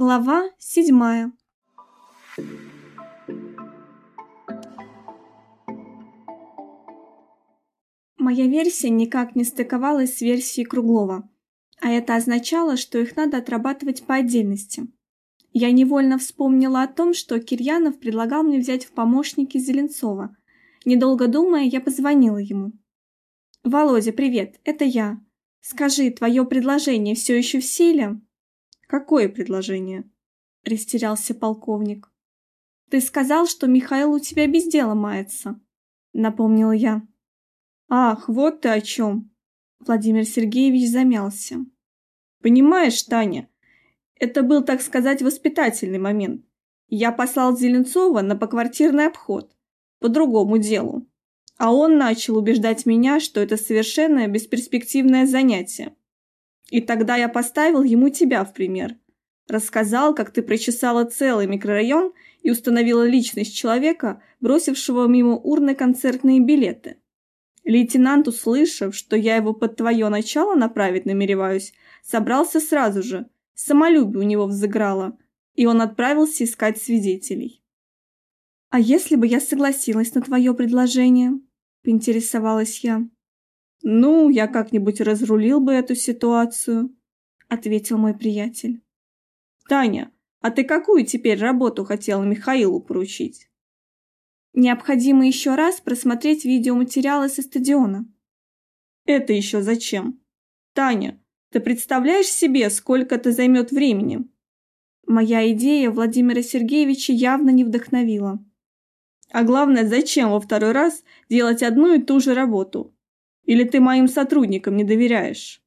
Глава седьмая. Моя версия никак не стыковалась с версией Круглова, а это означало, что их надо отрабатывать по отдельности. Я невольно вспомнила о том, что Кирьянов предлагал мне взять в помощники Зеленцова. Недолго думая, я позвонила ему. «Володя, привет, это я. Скажи, твое предложение все еще в силе?» «Какое предложение?» – растерялся полковник. «Ты сказал, что Михаил у тебя без дела мается», – напомнила я. «Ах, вот ты о чем!» Владимир Сергеевич замялся. «Понимаешь, Таня, это был, так сказать, воспитательный момент. Я послал Зеленцова на поквартирный обход, по другому делу. А он начал убеждать меня, что это совершенно бесперспективное занятие. И тогда я поставил ему тебя в пример. Рассказал, как ты прочесала целый микрорайон и установила личность человека, бросившего мимо урны концертные билеты. Лейтенант, услышав, что я его под твое начало направить намереваюсь, собрался сразу же. Самолюбие у него взыграло, и он отправился искать свидетелей. «А если бы я согласилась на твое предложение?» – поинтересовалась я. «Ну, я как-нибудь разрулил бы эту ситуацию», — ответил мой приятель. «Таня, а ты какую теперь работу хотела Михаилу поручить?» «Необходимо еще раз просмотреть видеоматериалы со стадиона». «Это еще зачем? Таня, ты представляешь себе, сколько это займет времени?» Моя идея Владимира Сергеевича явно не вдохновила. «А главное, зачем во второй раз делать одну и ту же работу?» Или ты моим сотрудникам не доверяешь?»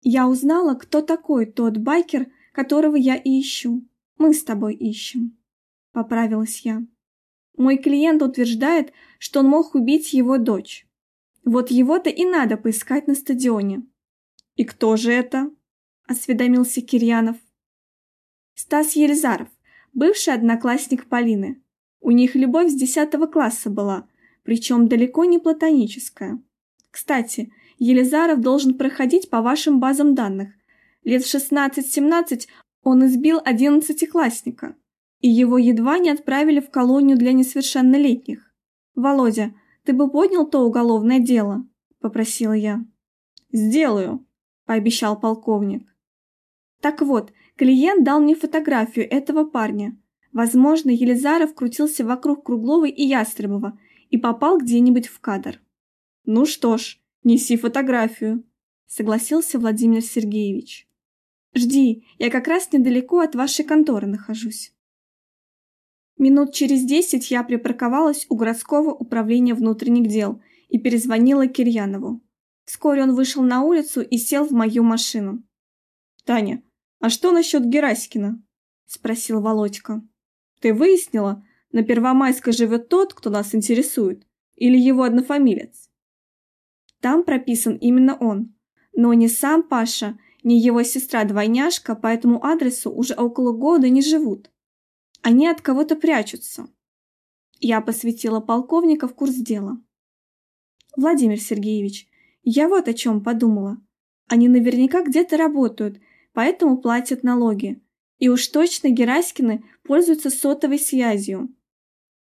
«Я узнала, кто такой тот байкер, которого я и ищу. Мы с тобой ищем», — поправилась я. «Мой клиент утверждает, что он мог убить его дочь. Вот его-то и надо поискать на стадионе». «И кто же это?» — осведомился Кирьянов. «Стас Елизаров, бывший одноклассник Полины. У них любовь с десятого класса была, причем далеко не платоническая. Кстати, Елизаров должен проходить по вашим базам данных. Лет в 16-17 он избил одиннадцатиклассника, и его едва не отправили в колонию для несовершеннолетних. «Володя, ты бы поднял то уголовное дело?» – попросила я. «Сделаю», – пообещал полковник. Так вот, клиент дал мне фотографию этого парня. Возможно, Елизаров крутился вокруг Круглова и Ястребова и попал где-нибудь в кадр. «Ну что ж, неси фотографию», — согласился Владимир Сергеевич. «Жди, я как раз недалеко от вашей конторы нахожусь». Минут через десять я припарковалась у городского управления внутренних дел и перезвонила Кирьянову. Вскоре он вышел на улицу и сел в мою машину. «Таня, а что насчет Гераськина?» – спросил Володька. «Ты выяснила, на Первомайской живет тот, кто нас интересует, или его однофамилец?» Там прописан именно он. Но ни сам Паша, ни его сестра-двойняшка по этому адресу уже около года не живут. Они от кого-то прячутся. Я посвятила полковника в курс дела. Владимир Сергеевич, я вот о чем подумала. Они наверняка где-то работают, поэтому платят налоги. И уж точно Гераськины пользуются сотовой связью.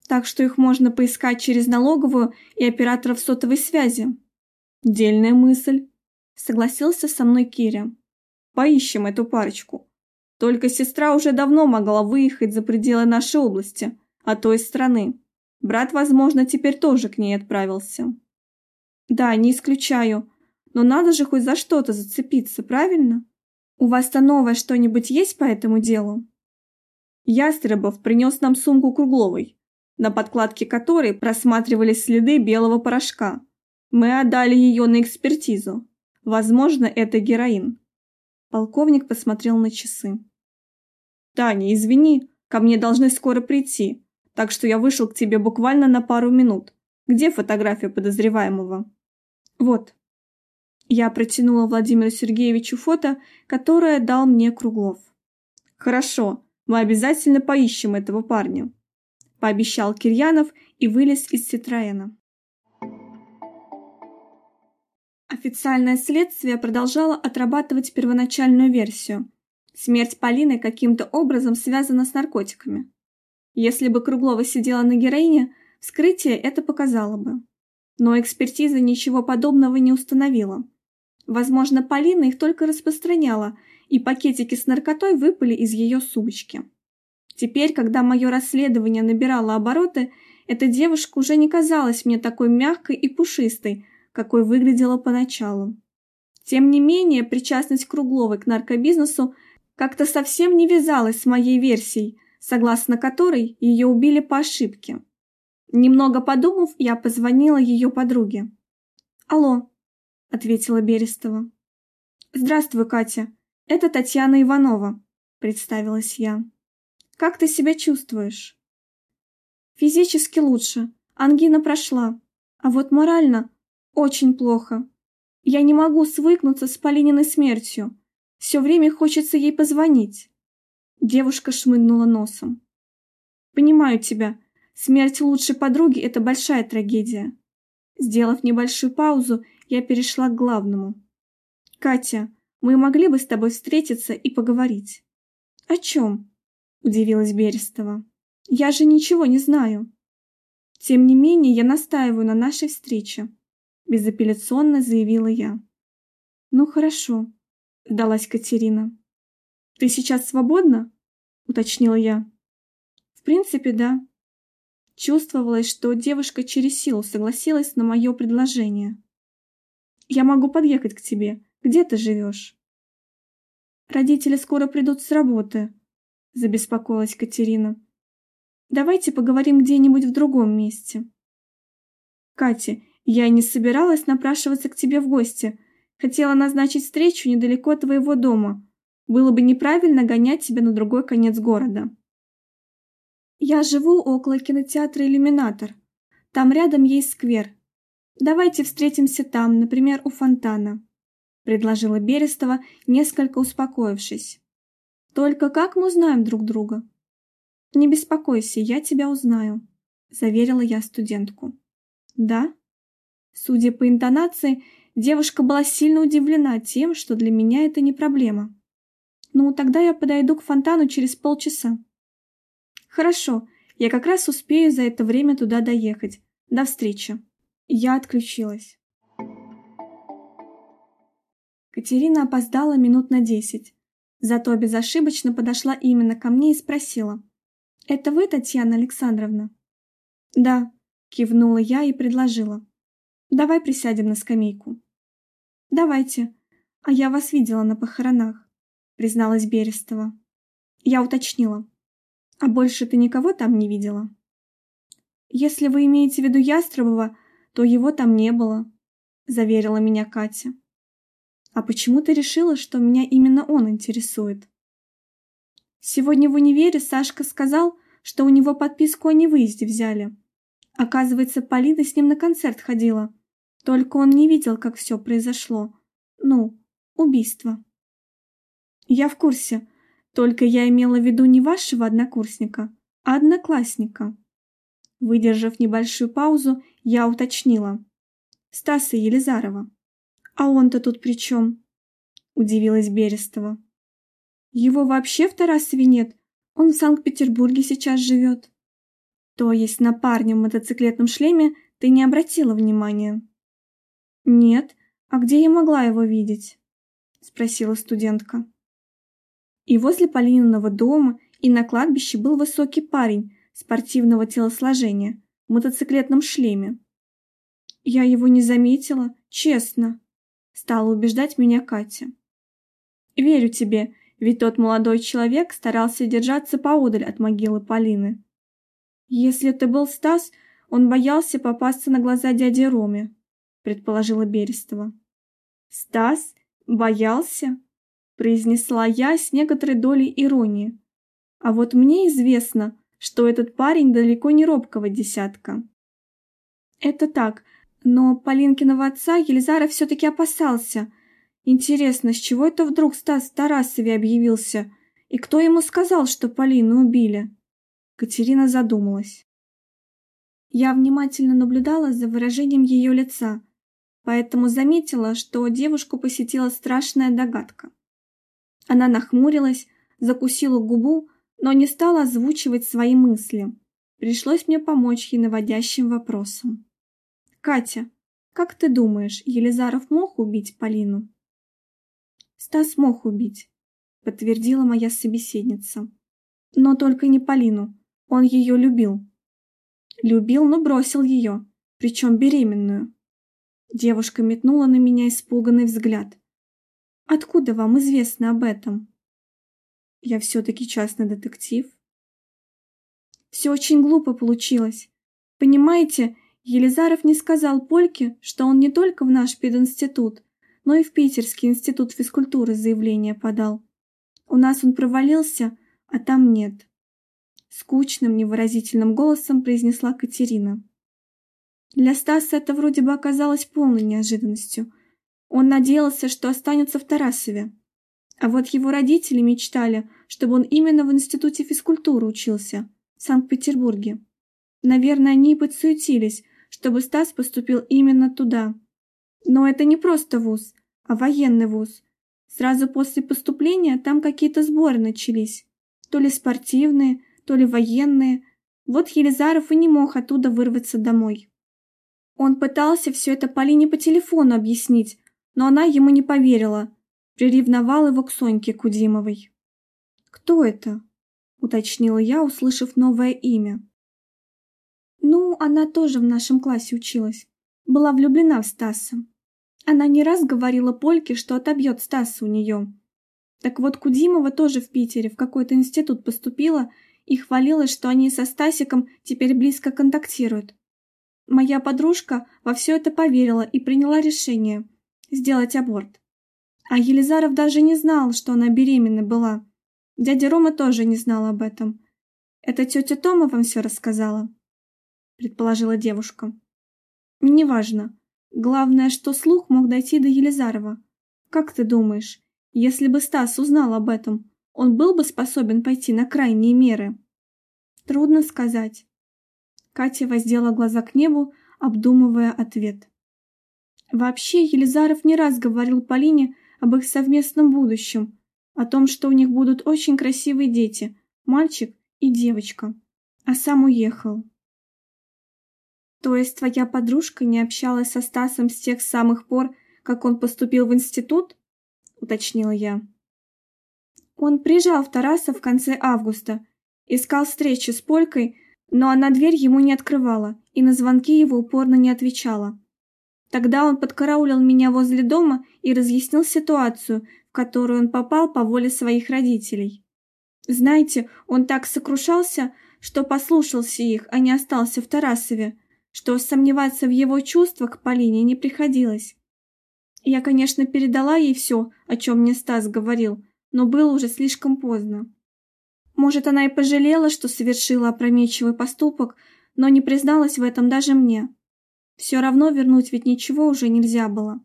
Так что их можно поискать через налоговую и операторов сотовой связи. Дельная мысль. Согласился со мной Киря. Поищем эту парочку. Только сестра уже давно могла выехать за пределы нашей области, а то и страны. Брат, возможно, теперь тоже к ней отправился. Да, не исключаю. Но надо же хоть за что-то зацепиться, правильно? У вас-то новое что-нибудь есть по этому делу? Ястребов принес нам сумку Кругловой, на подкладке которой просматривались следы белого порошка. Мы отдали ее на экспертизу. Возможно, это героин. Полковник посмотрел на часы. Таня, извини, ко мне должны скоро прийти, так что я вышел к тебе буквально на пару минут. Где фотография подозреваемого? Вот. Я протянула Владимиру Сергеевичу фото, которое дал мне Круглов. Хорошо, мы обязательно поищем этого парня, пообещал Кирьянов и вылез из Ситроена. Официальное следствие продолжало отрабатывать первоначальную версию. Смерть Полины каким-то образом связана с наркотиками. Если бы Круглова сидела на героине, вскрытие это показало бы. Но экспертиза ничего подобного не установила. Возможно, Полина их только распространяла, и пакетики с наркотой выпали из ее сумочки. Теперь, когда мое расследование набирало обороты, эта девушка уже не казалась мне такой мягкой и пушистой, какой выглядела поначалу. Тем не менее, причастность Кругловой к наркобизнесу как-то совсем не вязалась с моей версией, согласно которой ее убили по ошибке. Немного подумав, я позвонила ее подруге. «Алло», — ответила Берестова. «Здравствуй, Катя. Это Татьяна Иванова», — представилась я. «Как ты себя чувствуешь?» «Физически лучше. Ангина прошла. А вот морально очень плохо. Я не могу свыкнуться с Полининой смертью. Все время хочется ей позвонить». Девушка шмыгнула носом. «Понимаю тебя. Смерть лучшей подруги – это большая трагедия. Сделав небольшую паузу, я перешла к главному. «Катя, мы могли бы с тобой встретиться и поговорить». «О чем?» – удивилась Берестова. «Я же ничего не знаю». «Тем не менее, я настаиваю на нашей встрече», – безапелляционно заявила я. «Ну хорошо», – сдалась Катерина. «Ты сейчас свободна?» – уточнила я. «В принципе, да», Чувствовалось, что девушка через силу согласилась на мое предложение. «Я могу подъехать к тебе. Где ты живешь?» «Родители скоро придут с работы», — забеспокоилась Катерина. «Давайте поговорим где-нибудь в другом месте». «Катя, я не собиралась напрашиваться к тебе в гости. Хотела назначить встречу недалеко от твоего дома. Было бы неправильно гонять тебя на другой конец города». Я живу около кинотеатра «Иллюминатор». Там рядом есть сквер. Давайте встретимся там, например, у фонтана», — предложила Берестова, несколько успокоившись. «Только как мы узнаем друг друга?» «Не беспокойся, я тебя узнаю», — заверила я студентку. «Да?» Судя по интонации, девушка была сильно удивлена тем, что для меня это не проблема. «Ну, тогда я подойду к фонтану через полчаса», Хорошо, я как раз успею за это время туда доехать. До встречи. Я отключилась. Катерина опоздала минут на десять. Зато безошибочно подошла именно ко мне и спросила. «Это вы, Татьяна Александровна?» «Да», — кивнула я и предложила. «Давай присядем на скамейку». «Давайте. А я вас видела на похоронах», — призналась Берестова. Я уточнила. А больше ты никого там не видела? Если вы имеете в виду Ястребова, то его там не было, заверила меня Катя. А почему ты решила, что меня именно он интересует? Сегодня в универе Сашка сказал, что у него подписку о невыезде взяли. Оказывается, Полина с ним на концерт ходила. Только он не видел, как все произошло. Ну, убийство. Я в курсе, только я имела в виду не вашего однокурсника, а одноклассника. Выдержав небольшую паузу, я уточнила. Стаса Елизарова. А он-то тут при чем? Удивилась Берестова. Его вообще в Тарасове нет. Он в Санкт-Петербурге сейчас живет. То есть на парня в мотоциклетном шлеме ты не обратила внимания? Нет. А где я могла его видеть? Спросила студентка. И возле Полининого дома, и на кладбище был высокий парень спортивного телосложения в мотоциклетном шлеме. Я его не заметила, честно, стала убеждать меня Катя. Верю тебе, ведь тот молодой человек старался держаться поодаль от могилы Полины. Если это был Стас, он боялся попасться на глаза дяде Роме, предположила Берестова. Стас боялся? произнесла я с некоторой долей иронии. А вот мне известно, что этот парень далеко не робкого десятка. Это так, но Полинкиного отца Елизара все-таки опасался. Интересно, с чего это вдруг Стас Тарасове объявился? И кто ему сказал, что Полину убили? Катерина задумалась. Я внимательно наблюдала за выражением ее лица, поэтому заметила, что девушку посетила страшная догадка. Она нахмурилась, закусила губу, но не стала озвучивать свои мысли. Пришлось мне помочь ей наводящим вопросом. «Катя, как ты думаешь, Елизаров мог убить Полину?» «Стас мог убить», — подтвердила моя собеседница. «Но только не Полину. Он ее любил». «Любил, но бросил ее, причем беременную». Девушка метнула на меня испуганный взгляд. «Откуда вам известно об этом?» «Я все-таки частный детектив». «Все очень глупо получилось. Понимаете, Елизаров не сказал Польке, что он не только в наш пединститут, но и в Питерский институт физкультуры заявление подал. У нас он провалился, а там нет. Скучным, невыразительным голосом произнесла Катерина. Для Стаса это вроде бы оказалось полной неожиданностью. Он надеялся, что останется в Тарасове. А вот его родители мечтали, чтобы он именно в институте физкультуры учился, в Санкт-Петербурге. Наверное, они и подсуетились, чтобы Стас поступил именно туда. Но это не просто вуз, а военный вуз. Сразу после поступления там какие-то сборы начались. То ли спортивные, то ли военные. Вот Елизаров и не мог оттуда вырваться домой. Он пытался все это Полине по телефону объяснить, но она ему не поверила. Приревновал его к Соньке Кудимовой. «Кто это?» — уточнила я, услышав новое имя. «Ну, она тоже в нашем классе училась. Была влюблена в Стаса. Она не раз говорила Польке, что отобьет Стаса у нее. Так вот, Кудимова тоже в Питере в какой-то институт поступила и хвалилась, что они со Стасиком теперь близко контактируют. Моя подружка во все это поверила и приняла решение сделать аборт. А Елизаров даже не знал, что она беременна была. Дядя Рома тоже не знал об этом. Это тетя Тома вам все рассказала, предположила девушка. Неважно. Главное, что слух мог дойти до Елизарова. Как ты думаешь, если бы Стас узнал об этом, он был бы способен пойти на крайние меры? Трудно сказать. Катя воздела глаза к небу, обдумывая ответ. Вообще, Елизаров не раз говорил Полине об их совместном будущем, о том, что у них будут очень красивые дети, мальчик и девочка, а сам уехал. То есть твоя подружка не общалась со Стасом с тех самых пор, как он поступил в институт? уточнила я. Он приезжал в Тарасов в конце августа, искал встречи с Полькой, но она дверь ему не открывала и на звонки его упорно не отвечала. Тогда он подкараулил меня возле дома и разъяснил ситуацию, в которую он попал по воле своих родителей. Знаете, он так сокрушался, что послушался их, а не остался в Тарасове, что сомневаться в его чувствах к Полине не приходилось. Я, конечно, передала ей все, о чем мне Стас говорил, но было уже слишком поздно. Может, она и пожалела, что совершила опрометчивый поступок, но не призналась в этом даже мне. Все равно вернуть ведь ничего уже нельзя было.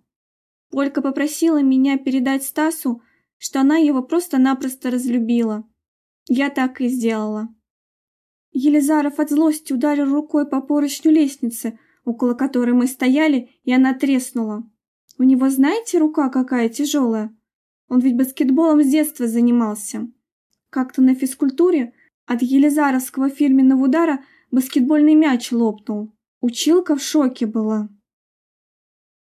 Полька попросила меня передать Стасу, что она его просто-напросто разлюбила. Я так и сделала. Елизаров от злости ударил рукой по поручню лестницы, около которой мы стояли, и она треснула. У него, знаете, рука какая тяжелая? Он ведь баскетболом с детства занимался. Как-то на физкультуре от Елизаровского фирменного удара баскетбольный мяч лопнул. Училка в шоке была.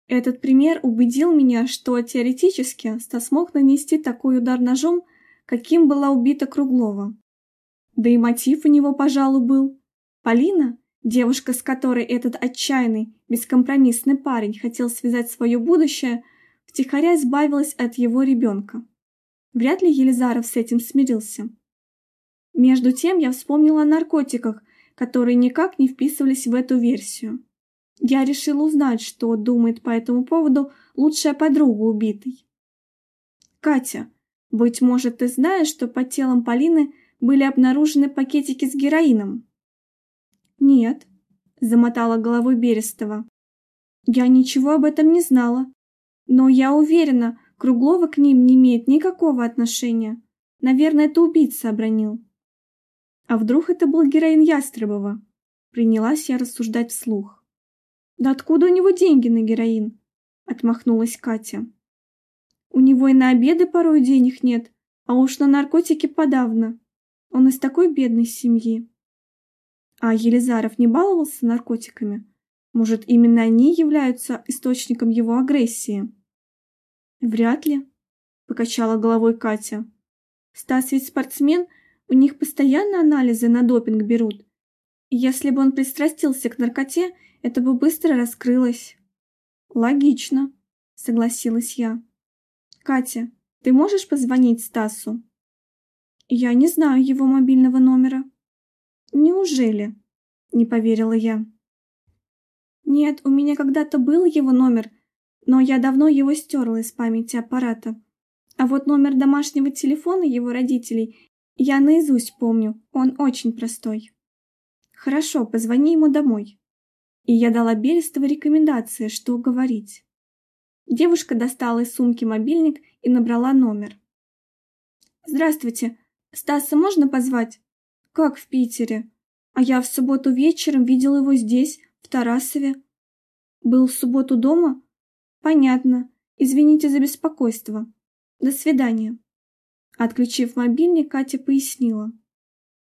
Этот пример убедил меня, что теоретически Стас мог нанести такой удар ножом, каким была убита Круглова. Да и мотив у него, пожалуй, был. Полина, девушка, с которой этот отчаянный, бескомпромиссный парень хотел связать свое будущее, втихаря избавилась от его ребенка. Вряд ли Елизаров с этим смирился. Между тем я вспомнила о наркотиках, которые никак не вписывались в эту версию. Я решила узнать, что думает по этому поводу лучшая подруга убитой. «Катя, быть может, ты знаешь, что под телом Полины были обнаружены пакетики с героином?» «Нет», — замотала головой Берестова. «Я ничего об этом не знала. Но я уверена, Круглова к ним не имеет никакого отношения. Наверное, это убийца обронил». «А вдруг это был героин Ястребова?» Принялась я рассуждать вслух. «Да откуда у него деньги на героин?» Отмахнулась Катя. «У него и на обеды порой денег нет, А уж на наркотики подавно. Он из такой бедной семьи. А Елизаров не баловался наркотиками? Может, именно они являются источником его агрессии? Вряд ли, покачала головой Катя. Стас ведь спортсмен, у них постоянно анализы на допинг берут. Если бы он пристрастился к наркоте, это бы быстро раскрылось. Логично, согласилась я. Катя, ты можешь позвонить Стасу? Я не знаю его мобильного номера. Неужели? Не поверила я. Нет, у меня когда-то был его номер, но я давно его стерла из памяти аппарата. А вот номер домашнего телефона его родителей я наизусть помню, он очень простой. Хорошо, позвони ему домой. И я дала Берестовой рекомендации, что говорить. Девушка достала из сумки мобильник и набрала номер. «Здравствуйте. Стаса можно позвать?» «Как в Питере? А я в субботу вечером видел его здесь, в Тарасове. Был в субботу дома? Понятно. Извините за беспокойство. До свидания». Отключив мобильник, Катя пояснила.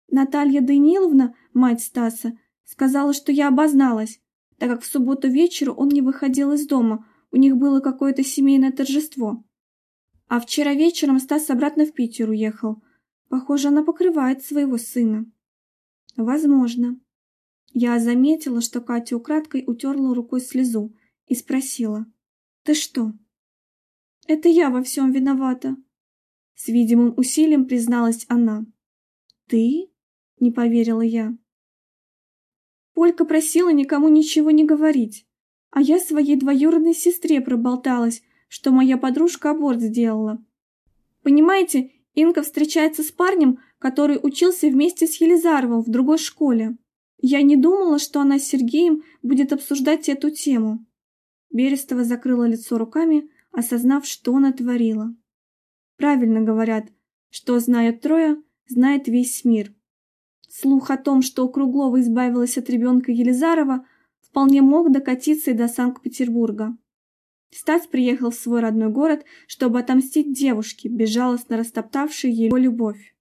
Наталья Даниловна, мать Стаса, сказала, что я обозналась, так как в субботу вечером он не выходил из дома, у них было какое-то семейное торжество. А вчера вечером Стас обратно в Питер уехал. Похоже, она покрывает своего сына. Возможно. Я заметила, что Катя украдкой утерла рукой слезу и спросила. «Ты что?» «Это я во всем виновата», — с видимым усилием призналась она. «Ты?» — не поверила я. Полька просила никому ничего не говорить, а я своей двоюродной сестре проболталась, что моя подружка аборт сделала. Понимаете, Инка встречается с парнем, который учился вместе с Елизаровым в другой школе. Я не думала, что она с Сергеем будет обсуждать эту тему. Берестова закрыла лицо руками, осознав, что натворила. Правильно говорят, что знают трое, знает весь мир. Слух о том, что Круглова избавилась от ребенка Елизарова, вполне мог докатиться и до Санкт-Петербурга. Стас приехал в свой родной город, чтобы отомстить девушке, безжалостно растоптавшей его любовь.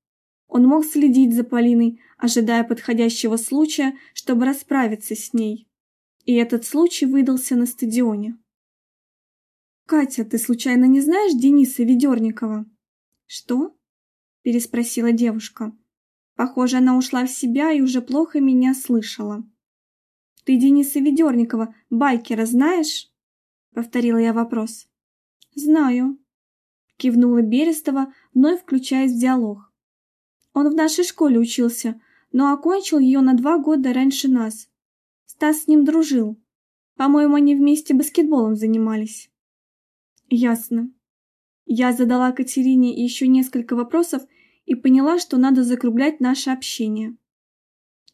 Он мог следить за Полиной, ожидая подходящего случая, чтобы расправиться с ней. И этот случай выдался на стадионе. «Катя, ты случайно не знаешь Дениса Ведерникова?» «Что?» – переспросила девушка. Похоже, она ушла в себя и уже плохо меня слышала. «Ты Дениса Ведерникова, байкера, знаешь?» Повторила я вопрос. «Знаю», — кивнула Берестова, вновь включаясь в диалог. «Он в нашей школе учился, но окончил ее на два года раньше нас. Стас с ним дружил. По-моему, они вместе баскетболом занимались». «Ясно». Я задала Катерине еще несколько вопросов и поняла, что надо закруглять наше общение.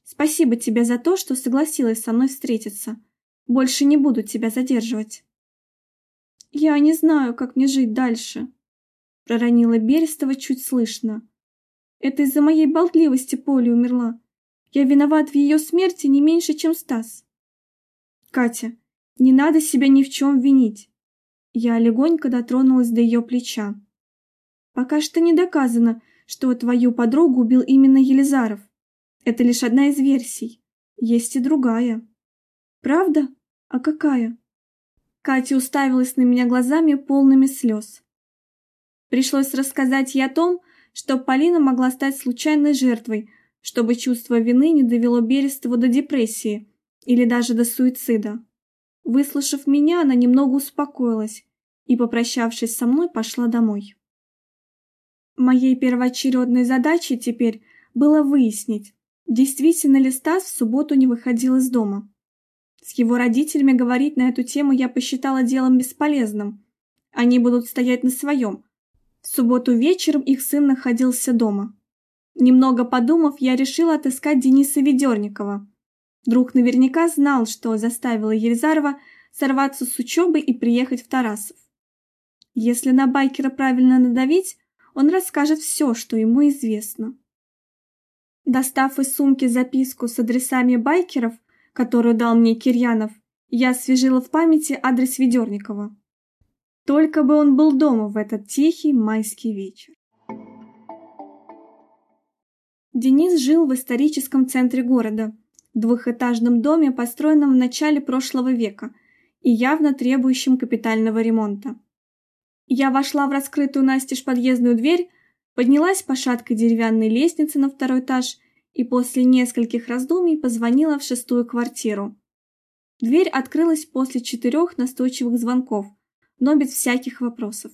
«Спасибо тебе за то, что согласилась со мной встретиться. Больше не буду тебя задерживать». «Я не знаю, как мне жить дальше», — проронила Берестова чуть слышно. «Это из-за моей болтливости Поля умерла. Я виноват в ее смерти не меньше, чем Стас». «Катя, не надо себя ни в чем винить». Я легонько дотронулась до ее плеча. «Пока что не доказано, что твою подругу убил именно Елизаров. Это лишь одна из версий. Есть и другая». «Правда? А какая?» Катя уставилась на меня глазами, полными слез. Пришлось рассказать ей о том, что Полина могла стать случайной жертвой, чтобы чувство вины не довело Берестову до депрессии или даже до суицида. Выслушав меня, она немного успокоилась и, попрощавшись со мной, пошла домой. Моей первоочередной задачей теперь было выяснить, действительно ли Стас в субботу не выходил из дома. С его родителями говорить на эту тему я посчитала делом бесполезным. Они будут стоять на своем. В субботу вечером их сын находился дома. Немного подумав, я решила отыскать Дениса Ведерникова. Друг наверняка знал, что заставило Елизарова сорваться с учебы и приехать в Тарасов. Если на байкера правильно надавить, он расскажет все, что ему известно. Достав из сумки записку с адресами байкеров, которую дал мне Кирьянов, я освежила в памяти адрес Ведерникова. Только бы он был дома в этот тихий майский вечер. Денис жил в историческом центре города, двухэтажном доме, построенном в начале прошлого века и явно требующем капитального ремонта. Я вошла в раскрытую настежь подъездную дверь, поднялась по шаткой деревянной лестнице на второй этаж и после нескольких раздумий позвонила в шестую квартиру. Дверь открылась после четырех настойчивых звонков, но без всяких вопросов.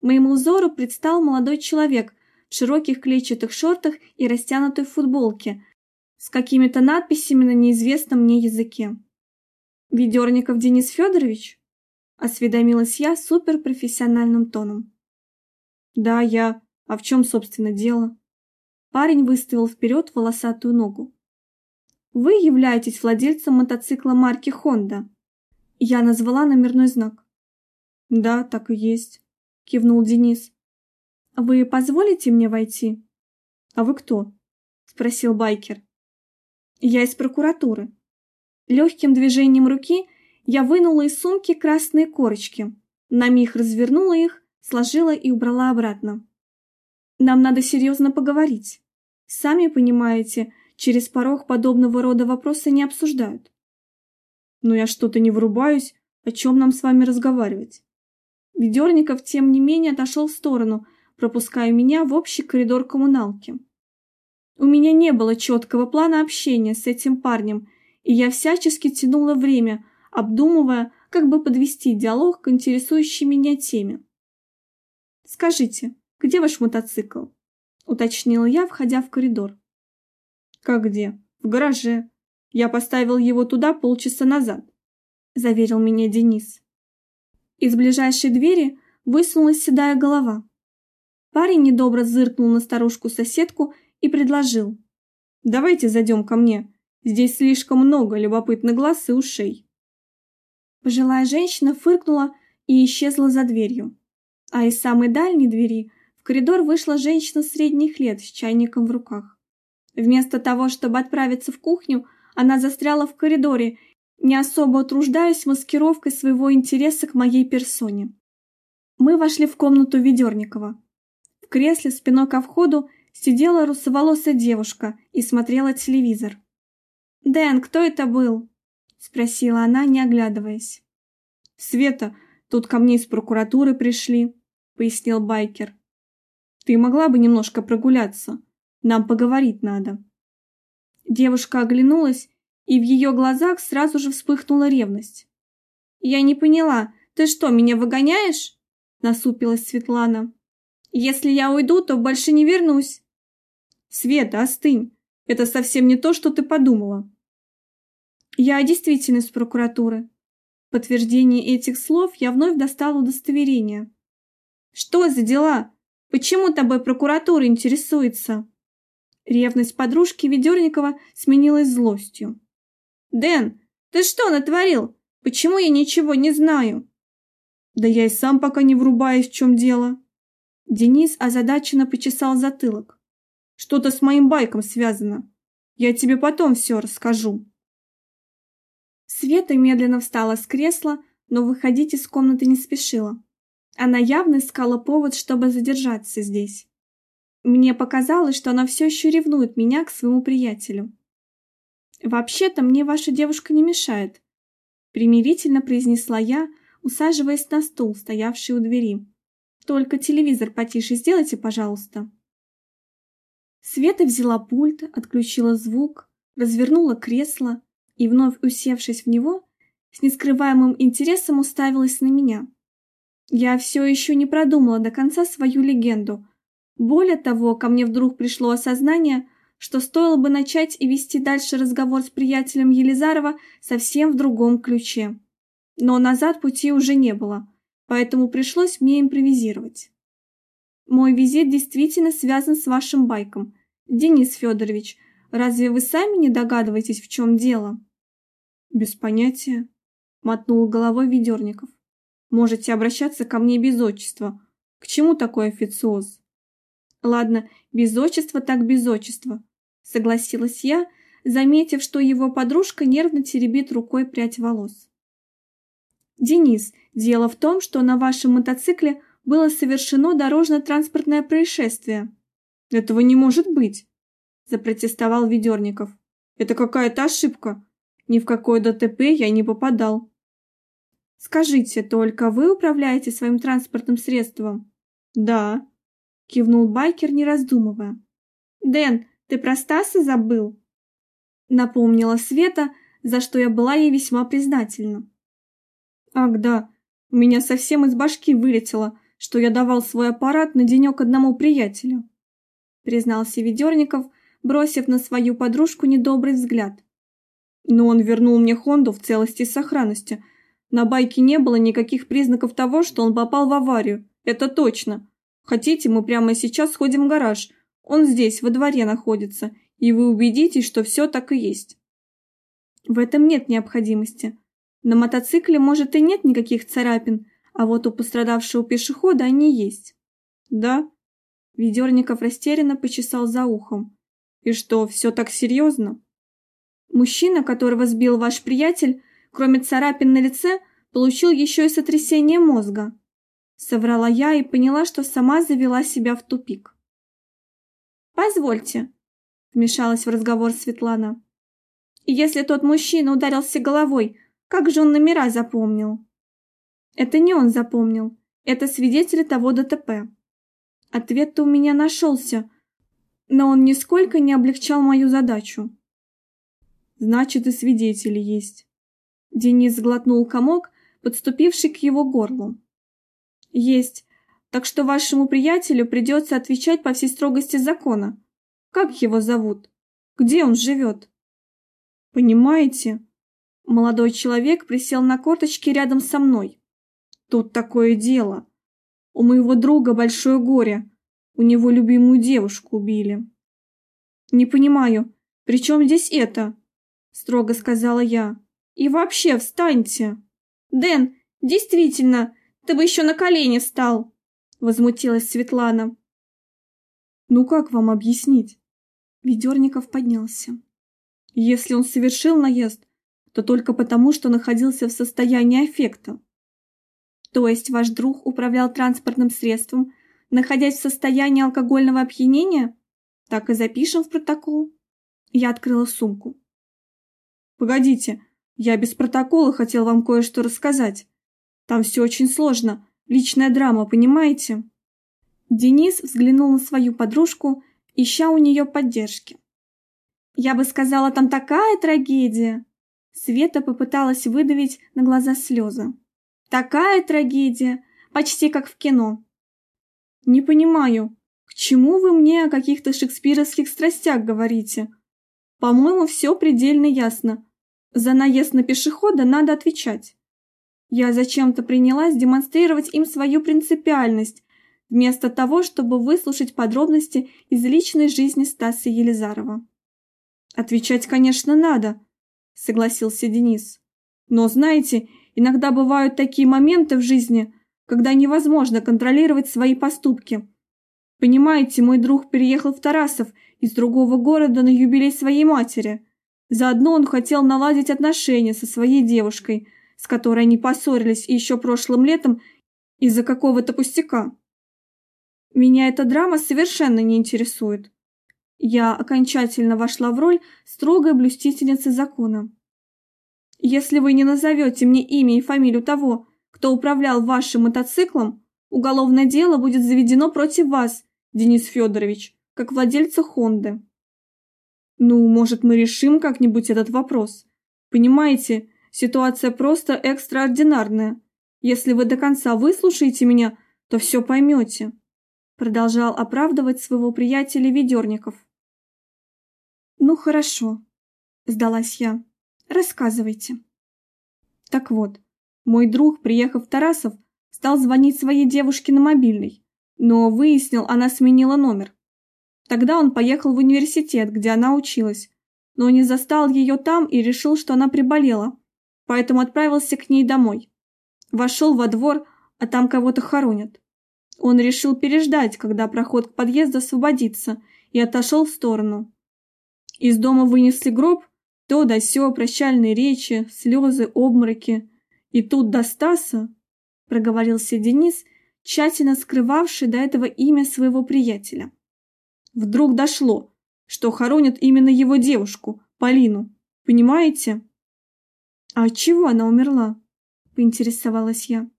Моему взору предстал молодой человек в широких клетчатых шортах и растянутой футболке с какими-то надписями на неизвестном мне языке. «Ведерников Денис Федорович?» – осведомилась я суперпрофессиональным тоном. «Да, я. А в чем, собственно, дело?» Парень выставил вперед волосатую ногу. «Вы являетесь владельцем мотоцикла марки Honda?» Я назвала номерной знак. «Да, так и есть», – кивнул Денис. «Вы позволите мне войти?» «А вы кто?» – спросил байкер. Я из прокуратуры. Легким движением руки я вынула из сумки красные корочки, на миг развернула их, сложила и убрала обратно. Нам надо серьезно поговорить. Сами понимаете, через порог подобного рода вопросы не обсуждают. Но я что-то не врубаюсь, о чем нам с вами разговаривать. Ведерников, тем не менее, отошел в сторону, пропуская меня в общий коридор коммуналки. У меня не было четкого плана общения с этим парнем, и я всячески тянула время, обдумывая, как бы подвести диалог к интересующей меня теме. «Скажите, где ваш мотоцикл?» – уточнила я, входя в коридор. «Как где? В гараже. Я поставил его туда полчаса назад», – заверил меня Денис. Из ближайшей двери высунулась седая голова. Парень недобро зыркнул на старушку-соседку и предложил. «Давайте зайдем ко мне. Здесь слишком много любопытных глаз и ушей». Пожилая женщина фыркнула и исчезла за дверью. А из самой дальней двери в коридор вышла женщина средних лет с чайником в руках. Вместо того, чтобы отправиться в кухню, она застряла в коридоре, не особо утруждаясь маскировкой своего интереса к моей персоне. Мы вошли в комнату Ведерникова. Кресле спиной ко входу сидела русоволосая девушка и смотрела телевизор. «Дэн, кто это был?» – спросила она, не оглядываясь. «Света, тут ко мне из прокуратуры пришли», – пояснил байкер. «Ты могла бы немножко прогуляться? Нам поговорить надо». Девушка оглянулась, и в ее глазах сразу же вспыхнула ревность. «Я не поняла, ты что, меня выгоняешь?» – насупилась Светлана. «Если я уйду, то больше не вернусь». Света, остынь. Это совсем не то, что ты подумала. Я действительно из прокуратуры. В подтверждение этих слов я вновь достала удостоверение. Что за дела? Почему тобой прокуратура интересуется? Ревность подружки Ведерникова сменилась злостью. «Дэн, ты что натворил? Почему я ничего не знаю?» «Да я и сам пока не врубаюсь, в чем дело». Денис озадаченно почесал затылок. Что-то с моим байком связано. Я тебе потом все расскажу. Света медленно встала с кресла, но выходить из комнаты не спешила. Она явно искала повод, чтобы задержаться здесь. Мне показалось, что она все еще ревнует меня к своему приятелю. «Вообще-то мне ваша девушка не мешает», — примирительно произнесла я, усаживаясь на стул, стоявший у двери. «Только телевизор потише сделайте, пожалуйста». Света взяла пульт, отключила звук, развернула кресло и, вновь усевшись в него, с нескрываемым интересом уставилась на меня. Я все еще не продумала до конца свою легенду. Более того, ко мне вдруг пришло осознание, что стоило бы начать и вести дальше разговор с приятелем Елизарова совсем в другом ключе. Но назад пути уже не было, поэтому пришлось мне импровизировать. Мой визит действительно связан с вашим байком. Денис Федорович, разве вы сами не догадываетесь, в чем дело? Без понятия, мотнул головой Ведерников. Можете обращаться ко мне без отчества. К чему такой официоз? Ладно, без отчества так без отчества, согласилась я, заметив, что его подружка нервно теребит рукой прядь волос. Денис, дело в том, что на вашем мотоцикле было совершено дорожно-транспортное происшествие. Этого не может быть. запротестовал Ведерников. «Это какая-то ошибка. Ни в какое ДТП я не попадал». «Скажите, только вы управляете своим транспортным средством?» «Да», — кивнул байкер, не раздумывая. «Дэн, ты про Стаса забыл?» Напомнила Света, за что я была ей весьма признательна. «Ах да, у меня совсем из башки вылетело, что я давал свой аппарат на денек одному приятелю», признался Ведерников, бросив на свою подружку недобрый взгляд. «Но он вернул мне Хонду в целости и сохранности. На байке не было никаких признаков того, что он попал в аварию. Это точно. Хотите, мы прямо сейчас сходим в гараж. Он здесь, во дворе находится, и вы убедитесь, что все так и есть». В этом нет необходимости. На мотоцикле, может, и нет никаких царапин, а вот у пострадавшего пешехода они есть. Да? Ведерников растерянно почесал за ухом. И что, все так серьезно? Мужчина, которого сбил ваш приятель, кроме царапин на лице, получил еще и сотрясение мозга. Соврала я и поняла, что сама завела себя в тупик. «Позвольте», — вмешалась в разговор Светлана. «Если тот мужчина ударился головой, как же он номера запомнил? Это не он запомнил, это свидетели того ДТП. Ответ-то у меня нашелся, но он нисколько не облегчал мою задачу. Значит, и свидетели есть. Денис сглотнул комок, подступивший к его горлу. Есть, так что вашему приятелю придется отвечать по всей строгости закона. Как его зовут? Где он живет? Понимаете, Молодой человек присел на корточки рядом со мной. Тут такое дело. У моего друга большое горе. У него любимую девушку убили. Не понимаю, при чем здесь это? Строго сказала я. И вообще, встаньте. Дэн, действительно, ты бы еще на колени встал. Возмутилась Светлана. Ну как вам объяснить? Ведерников поднялся. Если он совершил наезд, то только потому, что находился в состоянии аффекта. То есть ваш друг управлял транспортным средством, находясь в состоянии алкогольного опьянения? Так и запишем в протокол. Я открыла сумку. Погодите, я без протокола хотел вам кое-что рассказать. Там все очень сложно, личная драма, понимаете? Денис взглянул на свою подружку, ища у нее поддержки. Я бы сказала, там такая трагедия. Света попыталась выдавить на глаза слезы. Такая трагедия, почти как в кино. Не понимаю, к чему вы мне о каких-то шекспировских страстях говорите? По-моему, все предельно ясно. За наезд на пешехода надо отвечать. Я зачем-то принялась демонстрировать им свою принципиальность, вместо того, чтобы выслушать подробности из личной жизни Стаса Елизарова. Отвечать, конечно, надо, – согласился Денис. «Но знаете, иногда бывают такие моменты в жизни, когда невозможно контролировать свои поступки. Понимаете, мой друг переехал в Тарасов из другого города на юбилей своей матери. Заодно он хотел наладить отношения со своей девушкой, с которой они поссорились еще прошлым летом из-за какого-то пустяка. Меня эта драма совершенно не интересует. Я окончательно вошла в роль строгой блюстительницы закона. Если вы не назовете мне имя и фамилию того, кто управлял вашим мотоциклом, уголовное дело будет заведено против вас, Денис Федорович, как владельца Хонды. Ну, может, мы решим как-нибудь этот вопрос. Понимаете, ситуация просто экстраординарная. Если вы до конца выслушаете меня, то все поймете. Продолжал оправдывать своего приятеля Ведерников. Ну хорошо, сдалась я. Рассказывайте. Так вот, мой друг, приехав в Тарасов, стал звонить своей девушке на мобильный, но выяснил, она сменила номер. Тогда он поехал в университет, где она училась, но не застал ее там и решил, что она приболела, поэтому отправился к ней домой. Вошел во двор, а там кого-то хоронят. Он решил переждать, когда проход к подъезду освободится, и отошел в сторону. Из дома вынесли гроб, то да сё, прощальные речи, слезы, обмороки. И тут до Стаса, проговорился Денис, тщательно скрывавший до этого имя своего приятеля. Вдруг дошло, что хоронят именно его девушку, Полину. Понимаете? А от чего она умерла? Поинтересовалась я.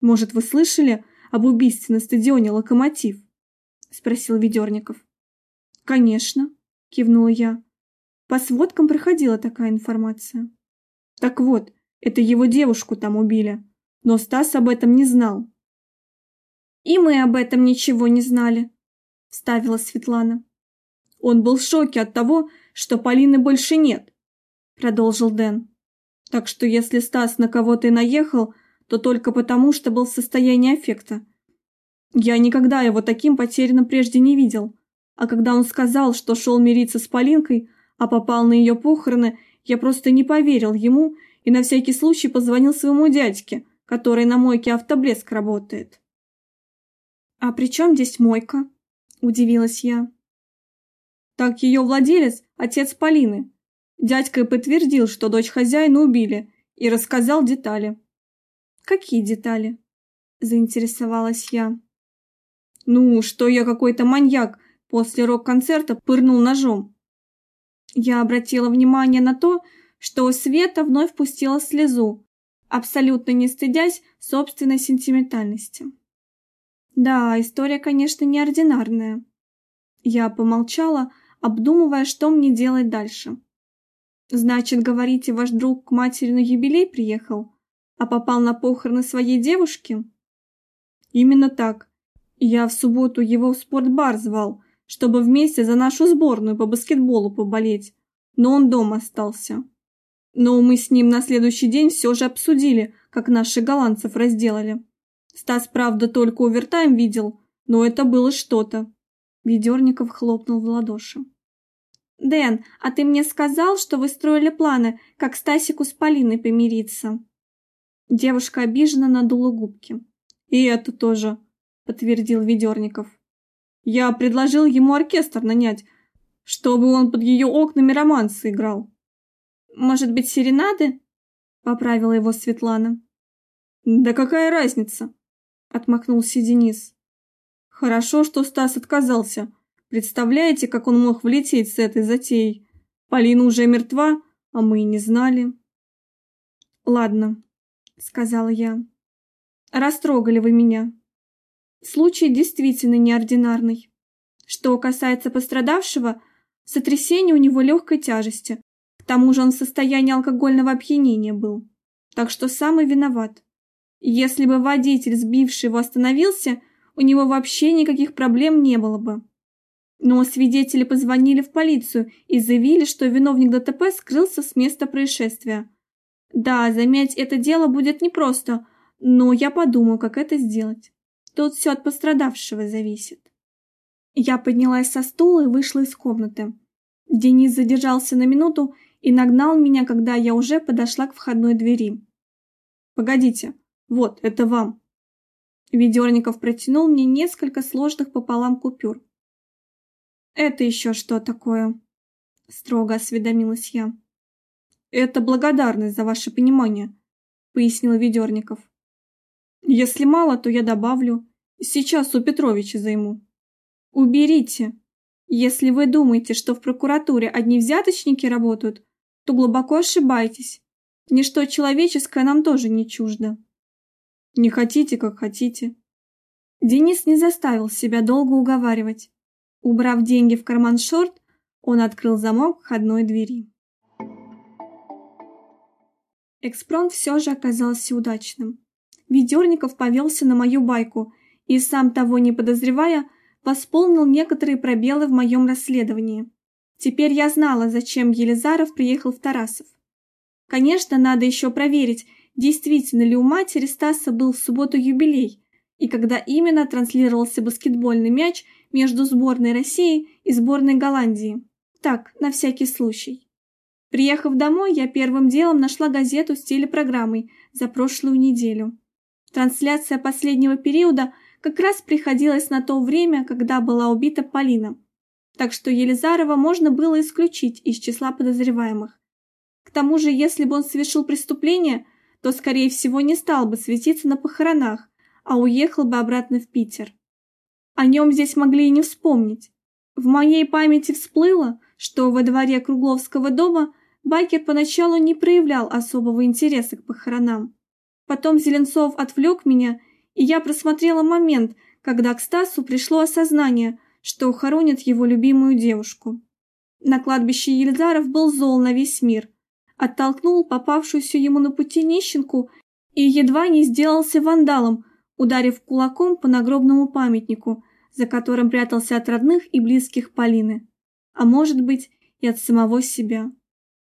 Может, вы слышали об убийстве на стадионе «Локомотив»? Спросил Ведерников. Конечно, кивнула я. По сводкам проходила такая информация. Так вот, это его девушку там убили, но Стас об этом не знал. И мы об этом ничего не знали, вставила Светлана. Он был в шоке от того, что Полины больше нет, продолжил Дэн. Так что если Стас на кого-то и наехал, то только потому, что был в состоянии аффекта. Я никогда его таким потерянным прежде не видел. А когда он сказал, что шел мириться с Полинкой, а попал на ее похороны, я просто не поверил ему и на всякий случай позвонил своему дядьке, который на мойке автоблеск работает. «А при чем здесь мойка?» – удивилась я. Так ее владелец – отец Полины. Дядька и подтвердил, что дочь хозяина убили, и рассказал детали. «Какие детали?» – заинтересовалась я. «Ну, что я какой-то маньяк после рок-концерта пырнул ножом». Я обратила внимание на то, что Света вновь пустила слезу, абсолютно не стыдясь собственной сентиментальности. Да, история, конечно, неординарная. Я помолчала, обдумывая, что мне делать дальше. Значит, говорите, ваш друг к матери на юбилей приехал, а попал на похороны своей девушки? Именно так. Я в субботу его в спортбар звал, чтобы вместе за нашу сборную по баскетболу поболеть, но он дома остался. Но мы с ним на следующий день все же обсудили, как наши голландцев разделали. Стас, правда, только овертайм видел, но это было что-то. Ведерников хлопнул в ладоши. «Дэн, а ты мне сказал, что вы строили планы, как Стасику с Полиной помириться?» Девушка обиженно надула губки. «И это тоже», — подтвердил Ведерников. «Я предложил ему оркестр нанять, чтобы он под ее окнами романсы играл. Может быть, серенады?» — поправила его Светлана. «Да какая разница?» — отмахнулся Денис. «Хорошо, что Стас отказался. Представляете, как он мог влететь с этой затеей? Полина уже мертва, а мы и не знали». «Ладно», — сказала я. «Растрогали вы меня. Случай действительно неординарный. Что касается пострадавшего, сотрясение у него легкой тяжести, к тому же он в состоянии алкогольного опьянения был. Так что самый виноват. Если бы водитель, сбивший его, остановился, у него вообще никаких проблем не было бы. Но свидетели позвонили в полицию и заявили, что виновник ДТП скрылся с места происшествия. Да, замять это дело будет непросто, но я подумаю, как это сделать. Тут все от пострадавшего зависит. Я поднялась со стула и вышла из комнаты. Денис задержался на минуту и нагнал меня, когда я уже подошла к входной двери. «Погодите, вот, это вам». Ведерников протянул мне несколько сложных пополам купюр. «Это еще что такое?» – строго осведомилась я. «Это благодарность за ваше понимание», – пояснил Ведерников. «Если мало, то я добавлю. Сейчас у Петровича займу». «Уберите. Если вы думаете, что в прокуратуре одни взяточники работают, то глубоко ошибаетесь. Ничто человеческое нам тоже не чуждо. Не хотите, как хотите. Денис не заставил себя долго уговаривать. Убрав деньги в карман шорт, он открыл замок входной двери. Экспромт все же оказался удачным. Ведерников повелся на мою байку и, сам того не подозревая, восполнил некоторые пробелы в моем расследовании. Теперь я знала, зачем Елизаров приехал в Тарасов. Конечно, надо еще проверить, действительно ли у матери Стаса был в субботу юбилей, и когда именно транслировался баскетбольный мяч между сборной России и сборной Голландии. Так, на всякий случай. Приехав домой, я первым делом нашла газету с телепрограммой за прошлую неделю. Трансляция последнего периода как раз приходилась на то время, когда была убита Полина так что Елизарова можно было исключить из числа подозреваемых. К тому же, если бы он совершил преступление, то, скорее всего, не стал бы светиться на похоронах, а уехал бы обратно в Питер. О нем здесь могли и не вспомнить. В моей памяти всплыло, что во дворе Кругловского дома Байкер поначалу не проявлял особого интереса к похоронам. Потом Зеленцов отвлек меня, и я просмотрела момент, когда к Стасу пришло осознание, что хоронят его любимую девушку. На кладбище Ельзаров был зол на весь мир, оттолкнул попавшуюся ему на пути нищенку и едва не сделался вандалом, ударив кулаком по нагробному памятнику, за которым прятался от родных и близких Полины, а может быть и от самого себя.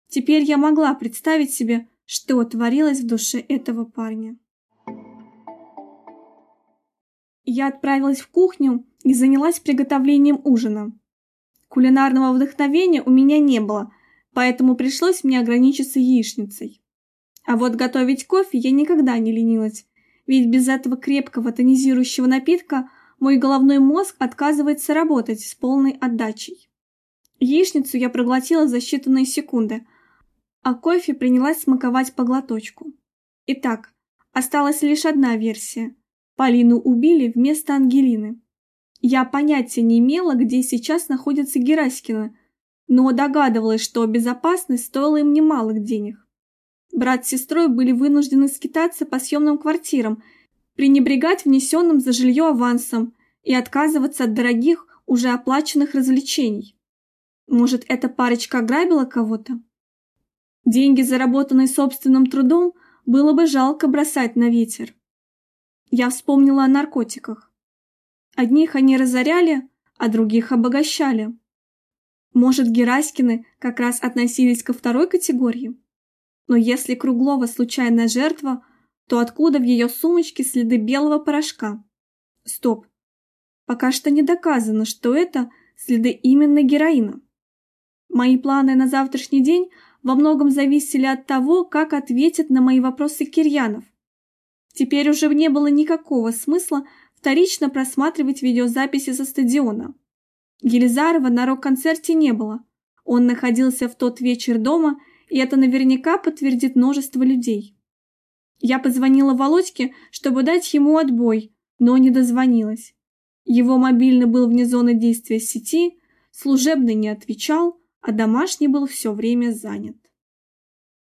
Теперь я могла представить себе, что творилось в душе этого парня. Я отправилась в кухню и занялась приготовлением ужина. Кулинарного вдохновения у меня не было, поэтому пришлось мне ограничиться яичницей. А вот готовить кофе я никогда не ленилась, ведь без этого крепкого тонизирующего напитка мой головной мозг отказывается работать с полной отдачей. Яичницу я проглотила за считанные секунды, а кофе принялась смаковать по глоточку. Итак, осталась лишь одна версия. Полину убили вместо Ангелины. Я понятия не имела, где сейчас находится Гераськина, но догадывалась, что безопасность стоила им немалых денег. Брат с сестрой были вынуждены скитаться по съемным квартирам, пренебрегать внесенным за жилье авансом и отказываться от дорогих, уже оплаченных развлечений. Может, эта парочка ограбила кого-то? Деньги, заработанные собственным трудом, было бы жалко бросать на ветер. Я вспомнила о наркотиках. Одних они разоряли, а других обогащали. Может, Гераськины как раз относились ко второй категории? Но если Круглова случайная жертва, то откуда в ее сумочке следы белого порошка? Стоп. Пока что не доказано, что это следы именно героина. Мои планы на завтрашний день во многом зависели от того, как ответит на мои вопросы Кирьянов. Теперь уже не было никакого смысла вторично просматривать видеозаписи со стадиона. Елизарова на рок-концерте не было. Он находился в тот вечер дома, и это наверняка подтвердит множество людей. Я позвонила Володьке, чтобы дать ему отбой, но не дозвонилась. Его мобильный был вне зоны действия сети, служебный не отвечал, а домашний был все время занят.